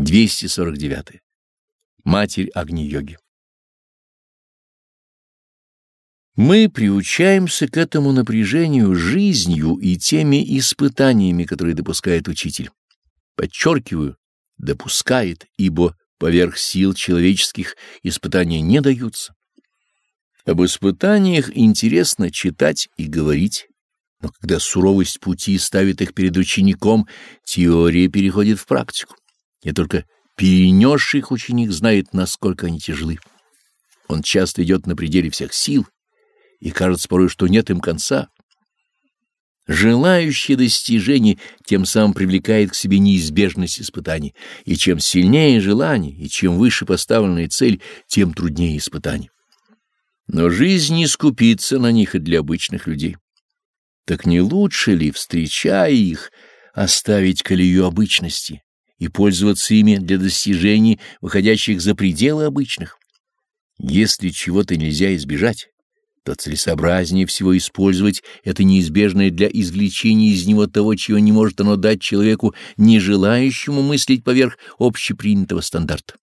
249. Матерь Агни-йоги. Мы приучаемся к этому напряжению жизнью и теми испытаниями, которые допускает учитель. Подчеркиваю, допускает, ибо поверх сил человеческих испытания не даются. Об испытаниях интересно читать и говорить, но когда суровость пути ставит их перед учеником, теория переходит в практику. И только перенесший их ученик знает, насколько они тяжелы. Он часто идет на пределе всех сил, и кажется порой, что нет им конца. Желающий достижений тем самым привлекает к себе неизбежность испытаний, и чем сильнее желание, и чем выше поставленная цель, тем труднее испытание. Но жизнь не скупится на них и для обычных людей. Так не лучше ли, встречая их, оставить колею обычности и пользоваться ими для достижений, выходящих за пределы обычных? Если чего-то нельзя избежать, то целесообразнее всего использовать это неизбежное для извлечения из него того, чего не может оно дать человеку, не желающему мыслить поверх общепринятого стандарта.